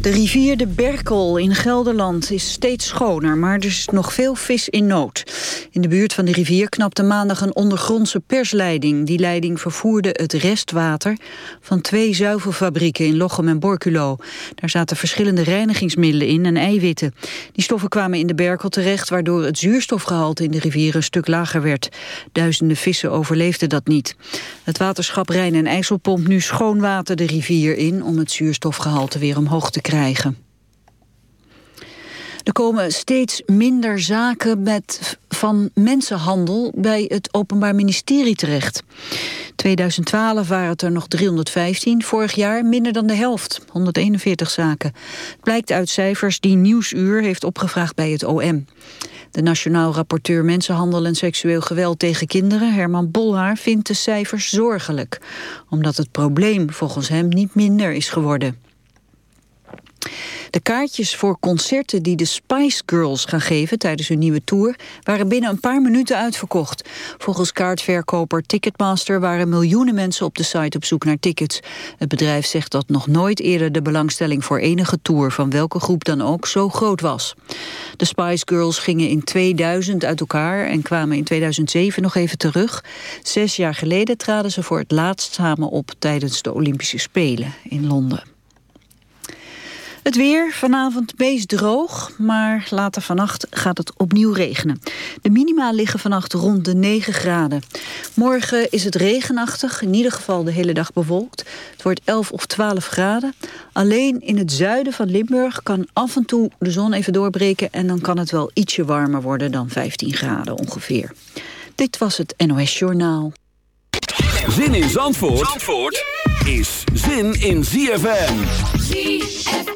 De rivier de Berkel in Gelderland is steeds schoner, maar er is nog veel vis in nood. In de buurt van de rivier knapte maandag een ondergrondse persleiding. Die leiding vervoerde het restwater van twee zuivelfabrieken in Lochem en Borculo. Daar zaten verschillende reinigingsmiddelen in en eiwitten. Die stoffen kwamen in de Berkel terecht, waardoor het zuurstofgehalte in de rivier een stuk lager werd. Duizenden vissen overleefden dat niet. Het waterschap Rijn en IJssel pompt nu schoon water de rivier in om het zuurstofgehalte weer omhoog te krijgen. Er komen steeds minder zaken met, van mensenhandel bij het Openbaar Ministerie terecht. 2012 waren het er nog 315, vorig jaar minder dan de helft, 141 zaken. Het blijkt uit cijfers die Nieuwsuur heeft opgevraagd bij het OM. De nationaal rapporteur Mensenhandel en seksueel geweld tegen kinderen, Herman Bolhaar, vindt de cijfers zorgelijk. Omdat het probleem volgens hem niet minder is geworden. De kaartjes voor concerten die de Spice Girls gaan geven tijdens hun nieuwe tour waren binnen een paar minuten uitverkocht. Volgens kaartverkoper Ticketmaster waren miljoenen mensen op de site op zoek naar tickets. Het bedrijf zegt dat nog nooit eerder de belangstelling voor enige tour van welke groep dan ook zo groot was. De Spice Girls gingen in 2000 uit elkaar en kwamen in 2007 nog even terug. Zes jaar geleden traden ze voor het laatst samen op tijdens de Olympische Spelen in Londen. Het weer, vanavond meest droog, maar later vannacht gaat het opnieuw regenen. De minima liggen vannacht rond de 9 graden. Morgen is het regenachtig, in ieder geval de hele dag bewolkt. Het wordt 11 of 12 graden. Alleen in het zuiden van Limburg kan af en toe de zon even doorbreken... en dan kan het wel ietsje warmer worden dan 15 graden ongeveer. Dit was het NOS Journaal. Zin in Zandvoort, Zandvoort is zin in ZFM. ZFM.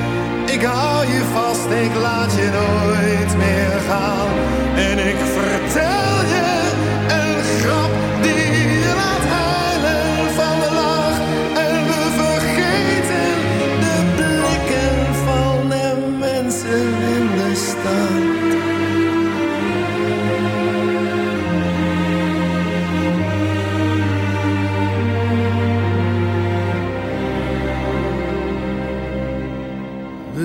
ik hou je vast, ik laat je nooit meer gaan. En ik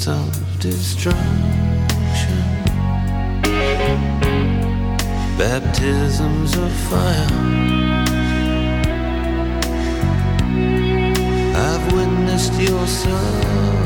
Fields of destruction, baptisms of fire. I've witnessed your suffering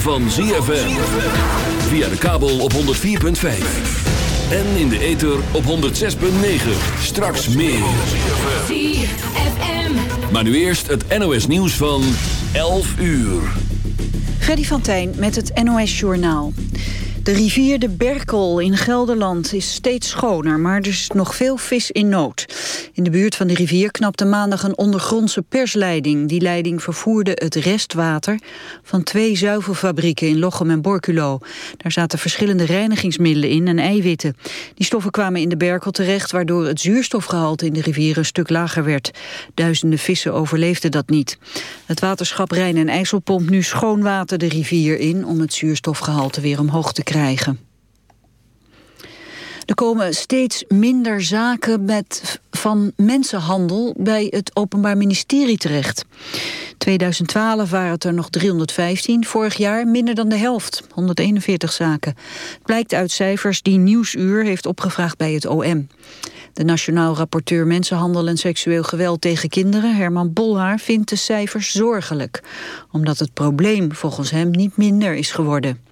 van ZFM. Via de kabel op 104.5. En in de ether op 106.9. Straks meer. ZFM. Maar nu eerst het NOS nieuws van 11 uur. Freddy van Tijn met het NOS Journaal. De rivier de Berkel in Gelderland is steeds schoner, maar er is nog veel vis in nood. In de buurt van de rivier knapte maandag een ondergrondse persleiding. Die leiding vervoerde het restwater van twee zuivelfabrieken in Lochem en Borculo. Daar zaten verschillende reinigingsmiddelen in en eiwitten. Die stoffen kwamen in de Berkel terecht, waardoor het zuurstofgehalte in de rivier een stuk lager werd. Duizenden vissen overleefden dat niet. Het waterschap Rijn en IJssel pompt nu schoon water de rivier in om het zuurstofgehalte weer omhoog te krijgen. Er komen steeds minder zaken met, van mensenhandel bij het Openbaar Ministerie terecht. 2012 waren het er nog 315, vorig jaar minder dan de helft, 141 zaken. blijkt uit cijfers die Nieuwsuur heeft opgevraagd bij het OM. De nationaal rapporteur Mensenhandel en Seksueel Geweld tegen Kinderen, Herman Bolhaar, vindt de cijfers zorgelijk. Omdat het probleem volgens hem niet minder is geworden.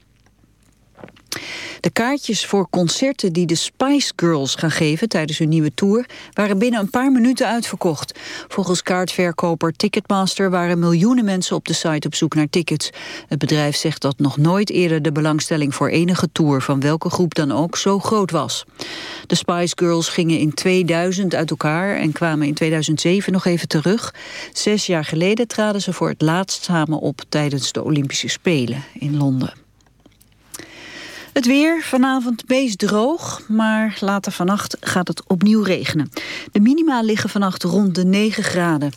De kaartjes voor concerten die de Spice Girls gaan geven tijdens hun nieuwe tour waren binnen een paar minuten uitverkocht. Volgens kaartverkoper Ticketmaster waren miljoenen mensen op de site op zoek naar tickets. Het bedrijf zegt dat nog nooit eerder de belangstelling voor enige tour van welke groep dan ook zo groot was. De Spice Girls gingen in 2000 uit elkaar en kwamen in 2007 nog even terug. Zes jaar geleden traden ze voor het laatst samen op tijdens de Olympische Spelen in Londen. Het weer vanavond meest droog, maar later vannacht gaat het opnieuw regenen. De minima liggen vannacht rond de 9 graden.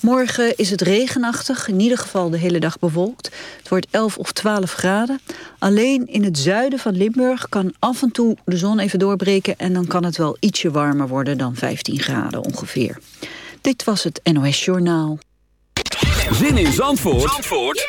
Morgen is het regenachtig, in ieder geval de hele dag bewolkt. Het wordt 11 of 12 graden. Alleen in het zuiden van Limburg kan af en toe de zon even doorbreken... en dan kan het wel ietsje warmer worden dan 15 graden ongeveer. Dit was het NOS Journaal. Zin in Zandvoort, Zandvoort?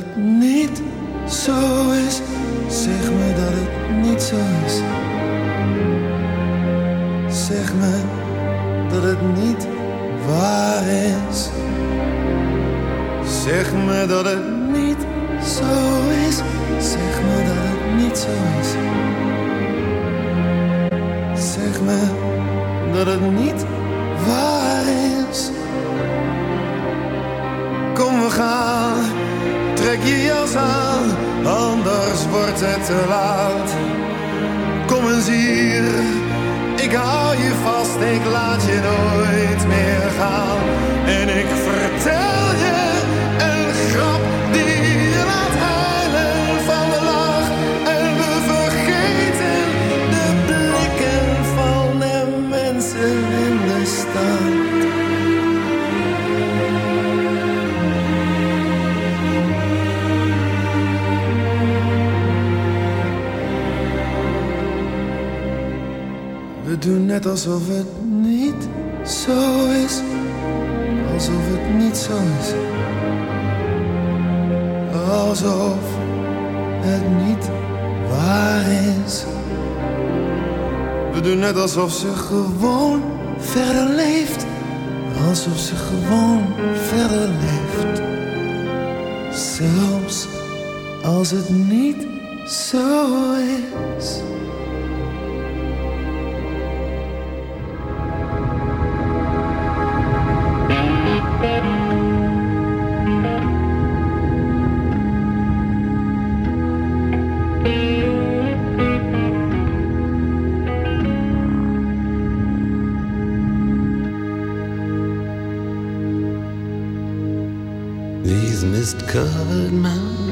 alsof ze gewoon verder leeft. Alsof ze gewoon verder leeft. Zelfs als het niet covered mountains.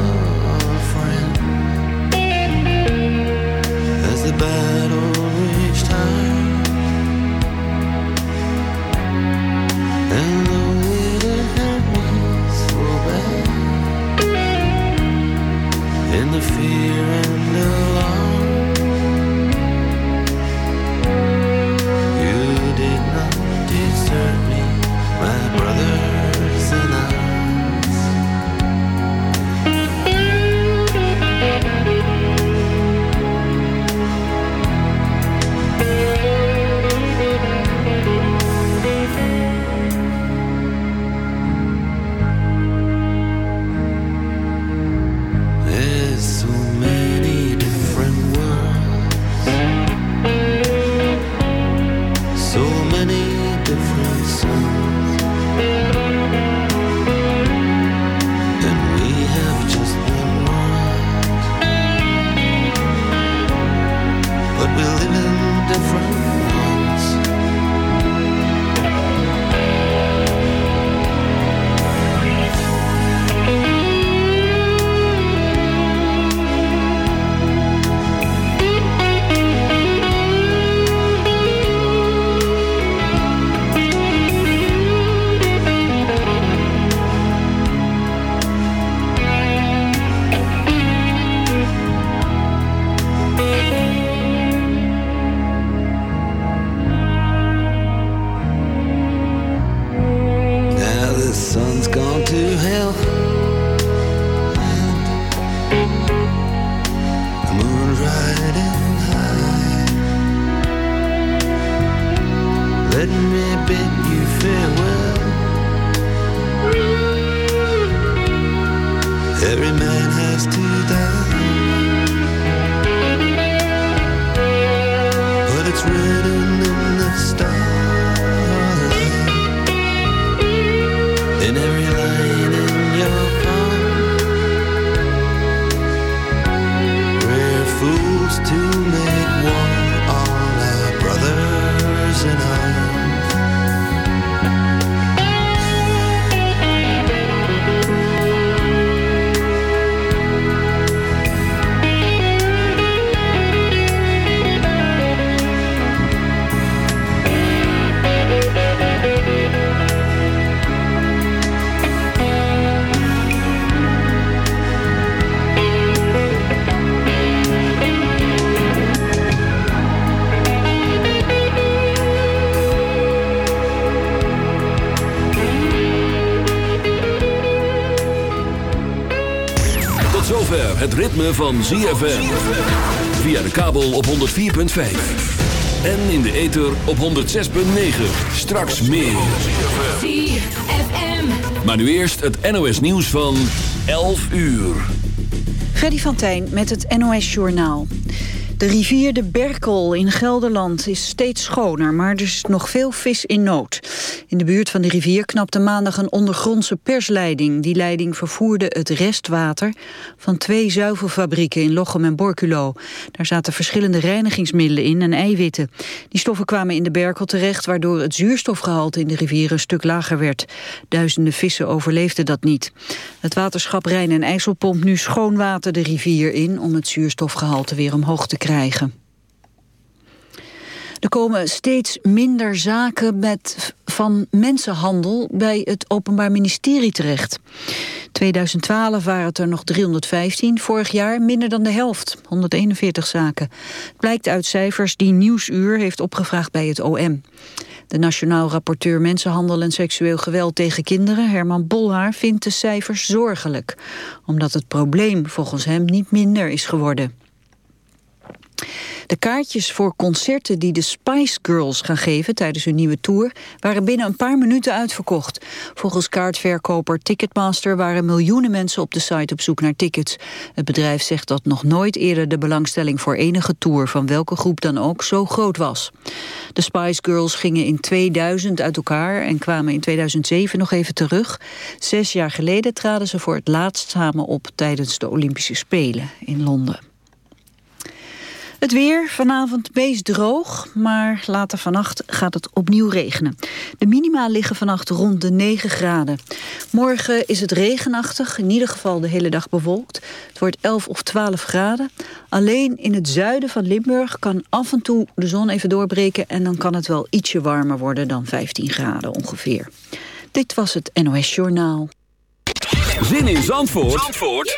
ritme van ZFM. Via de kabel op 104.5. En in de ether op 106.9. Straks meer. ZFM. Maar nu eerst het NOS nieuws van 11 uur. Freddy van Tijn met het NOS-journaal. De rivier de Berkel in Gelderland is steeds schoner, maar er is nog veel vis in nood. In de buurt van de rivier knapte maandag een ondergrondse persleiding. Die leiding vervoerde het restwater van twee zuivelfabrieken in Lochem en Borculo. Daar zaten verschillende reinigingsmiddelen in en eiwitten. Die stoffen kwamen in de Berkel terecht, waardoor het zuurstofgehalte in de rivier een stuk lager werd. Duizenden vissen overleefden dat niet. Het waterschap Rijn en IJssel pompt nu schoon water de rivier in om het zuurstofgehalte weer omhoog te krijgen. Er komen steeds minder zaken met van mensenhandel bij het Openbaar Ministerie terecht. 2012 waren het er nog 315, vorig jaar minder dan de helft, 141 zaken. Het blijkt uit cijfers die Nieuwsuur heeft opgevraagd bij het OM. De Nationaal Rapporteur Mensenhandel en Seksueel Geweld tegen Kinderen, Herman Bolhaar, vindt de cijfers zorgelijk. Omdat het probleem volgens hem niet minder is geworden. De kaartjes voor concerten die de Spice Girls gaan geven tijdens hun nieuwe tour waren binnen een paar minuten uitverkocht. Volgens kaartverkoper Ticketmaster waren miljoenen mensen op de site op zoek naar tickets. Het bedrijf zegt dat nog nooit eerder de belangstelling voor enige tour van welke groep dan ook zo groot was. De Spice Girls gingen in 2000 uit elkaar en kwamen in 2007 nog even terug. Zes jaar geleden traden ze voor het laatst samen op tijdens de Olympische Spelen in Londen. Het weer vanavond meest droog, maar later vannacht gaat het opnieuw regenen. De minima liggen vannacht rond de 9 graden. Morgen is het regenachtig, in ieder geval de hele dag bewolkt. Het wordt 11 of 12 graden. Alleen in het zuiden van Limburg kan af en toe de zon even doorbreken... en dan kan het wel ietsje warmer worden dan 15 graden ongeveer. Dit was het NOS Journaal. Zin in Zandvoort, Zandvoort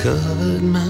covered my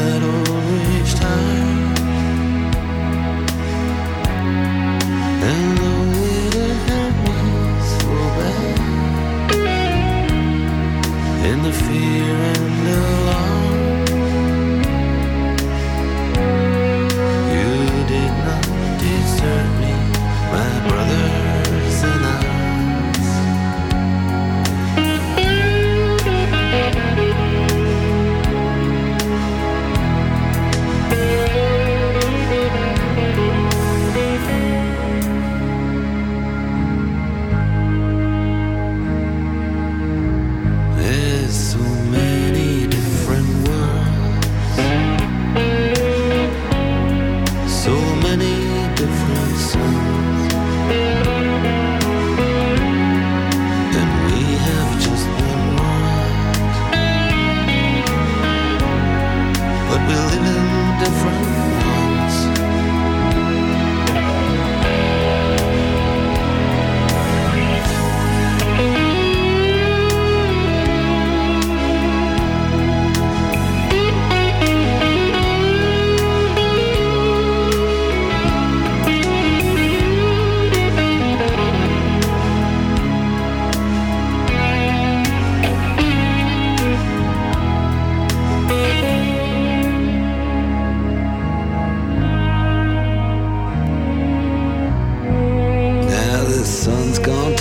in the fear and the You sun's gone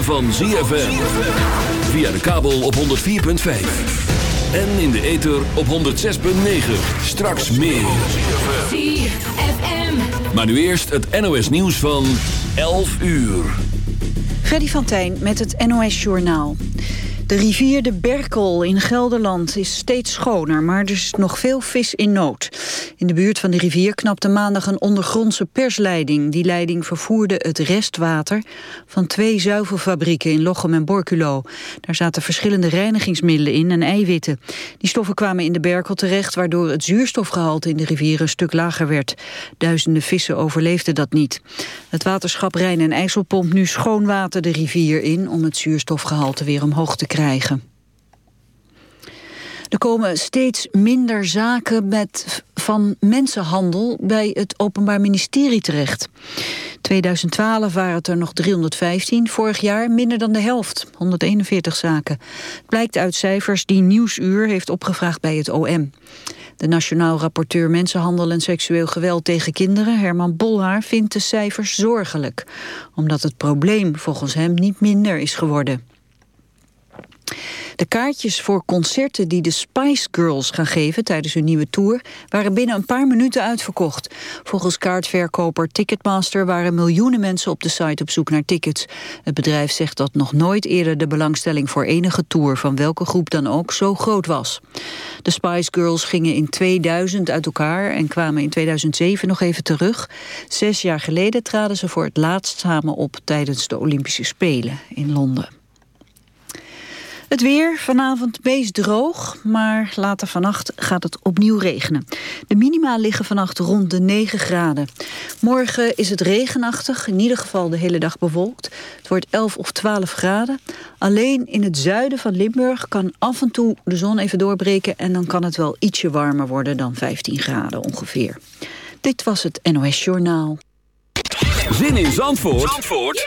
ritme van ZFM. Via de kabel op 104.5. En in de ether op 106.9. Straks meer. ZFM. Maar nu eerst het NOS nieuws van 11 uur. Freddy van Tijn met het NOS-journaal. De rivier de Berkel in Gelderland is steeds schoner, maar er is nog veel vis in nood. In de buurt van de rivier knapte maandag een ondergrondse persleiding. Die leiding vervoerde het restwater van twee zuivelfabrieken in Lochem en Borculo. Daar zaten verschillende reinigingsmiddelen in en eiwitten. Die stoffen kwamen in de Berkel terecht, waardoor het zuurstofgehalte in de rivier een stuk lager werd. Duizenden vissen overleefden dat niet. Het waterschap Rijn en IJssel pompt nu schoon water de rivier in om het zuurstofgehalte weer omhoog te krijgen. Er komen steeds minder zaken met, van mensenhandel bij het Openbaar Ministerie terecht. 2012 waren het er nog 315, vorig jaar minder dan de helft, 141 zaken. Het blijkt uit cijfers die Nieuwsuur heeft opgevraagd bij het OM. De Nationaal Rapporteur Mensenhandel en Seksueel Geweld tegen Kinderen, Herman Bolhaar, vindt de cijfers zorgelijk. Omdat het probleem volgens hem niet minder is geworden. De kaartjes voor concerten die de Spice Girls gaan geven tijdens hun nieuwe tour waren binnen een paar minuten uitverkocht. Volgens kaartverkoper Ticketmaster waren miljoenen mensen op de site op zoek naar tickets. Het bedrijf zegt dat nog nooit eerder de belangstelling voor enige tour van welke groep dan ook zo groot was. De Spice Girls gingen in 2000 uit elkaar en kwamen in 2007 nog even terug. Zes jaar geleden traden ze voor het laatst samen op tijdens de Olympische Spelen in Londen. Het weer vanavond meest droog, maar later vannacht gaat het opnieuw regenen. De minima liggen vannacht rond de 9 graden. Morgen is het regenachtig, in ieder geval de hele dag bewolkt. Het wordt 11 of 12 graden. Alleen in het zuiden van Limburg kan af en toe de zon even doorbreken... en dan kan het wel ietsje warmer worden dan 15 graden ongeveer. Dit was het NOS Journaal. Zin in Zandvoort, Zandvoort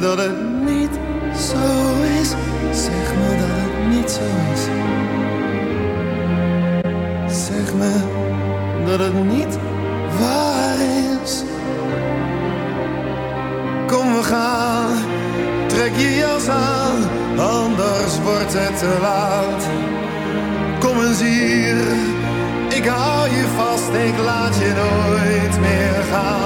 me dat het niet zo is. Zeg me dat het niet zo is. Zeg me dat het niet waar is. Kom we gaan, trek je jas aan, anders wordt het te laat. Kom eens hier, ik hou je vast, ik laat je nooit meer gaan.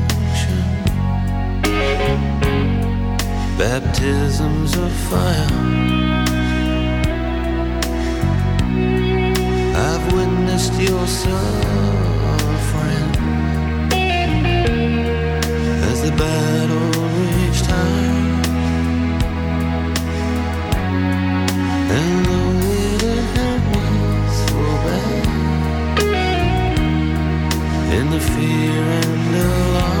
baptisms of fire. I've witnessed your suffering as the battle reached high. And didn't hurt me so bad in the fear and alarm.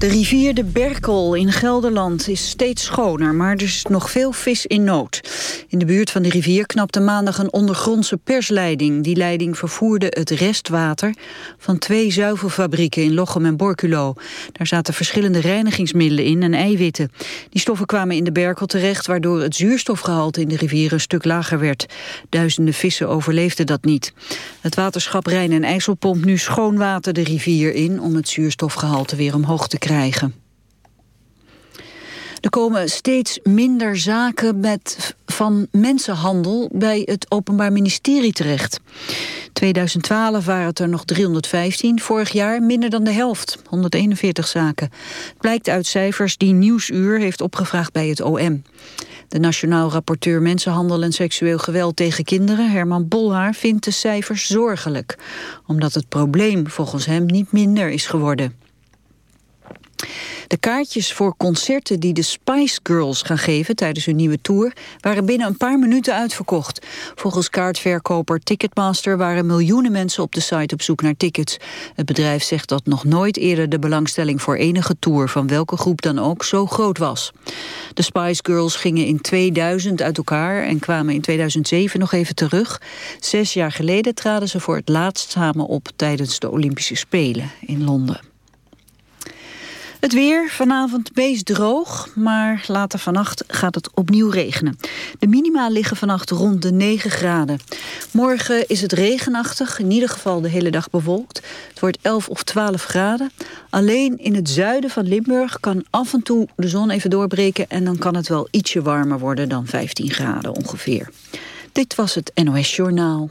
De rivier de Berkel in Gelderland is steeds schoner, maar er is nog veel vis in nood. In de buurt van de rivier knapte maandag een ondergrondse persleiding. Die leiding vervoerde het restwater van twee zuivelfabrieken in Lochem en Borculo. Daar zaten verschillende reinigingsmiddelen in en eiwitten. Die stoffen kwamen in de Berkel terecht, waardoor het zuurstofgehalte in de rivier een stuk lager werd. Duizenden vissen overleefden dat niet. Het waterschap Rijn en IJssel pompt nu schoon water de rivier in om het zuurstofgehalte weer omhoog te krijgen. Er komen steeds minder zaken met, van mensenhandel bij het Openbaar Ministerie terecht. 2012 waren het er nog 315, vorig jaar minder dan de helft, 141 zaken. Het blijkt uit cijfers die Nieuwsuur heeft opgevraagd bij het OM. De Nationaal Rapporteur Mensenhandel en Seksueel Geweld tegen Kinderen, Herman Bolhaar, vindt de cijfers zorgelijk. Omdat het probleem volgens hem niet minder is geworden. De kaartjes voor concerten die de Spice Girls gaan geven tijdens hun nieuwe tour waren binnen een paar minuten uitverkocht. Volgens kaartverkoper Ticketmaster waren miljoenen mensen op de site op zoek naar tickets. Het bedrijf zegt dat nog nooit eerder de belangstelling voor enige tour van welke groep dan ook zo groot was. De Spice Girls gingen in 2000 uit elkaar en kwamen in 2007 nog even terug. Zes jaar geleden traden ze voor het laatst samen op tijdens de Olympische Spelen in Londen. Het weer, vanavond meest droog, maar later vannacht gaat het opnieuw regenen. De minima liggen vannacht rond de 9 graden. Morgen is het regenachtig, in ieder geval de hele dag bewolkt. Het wordt 11 of 12 graden. Alleen in het zuiden van Limburg kan af en toe de zon even doorbreken... en dan kan het wel ietsje warmer worden dan 15 graden ongeveer. Dit was het NOS Journaal.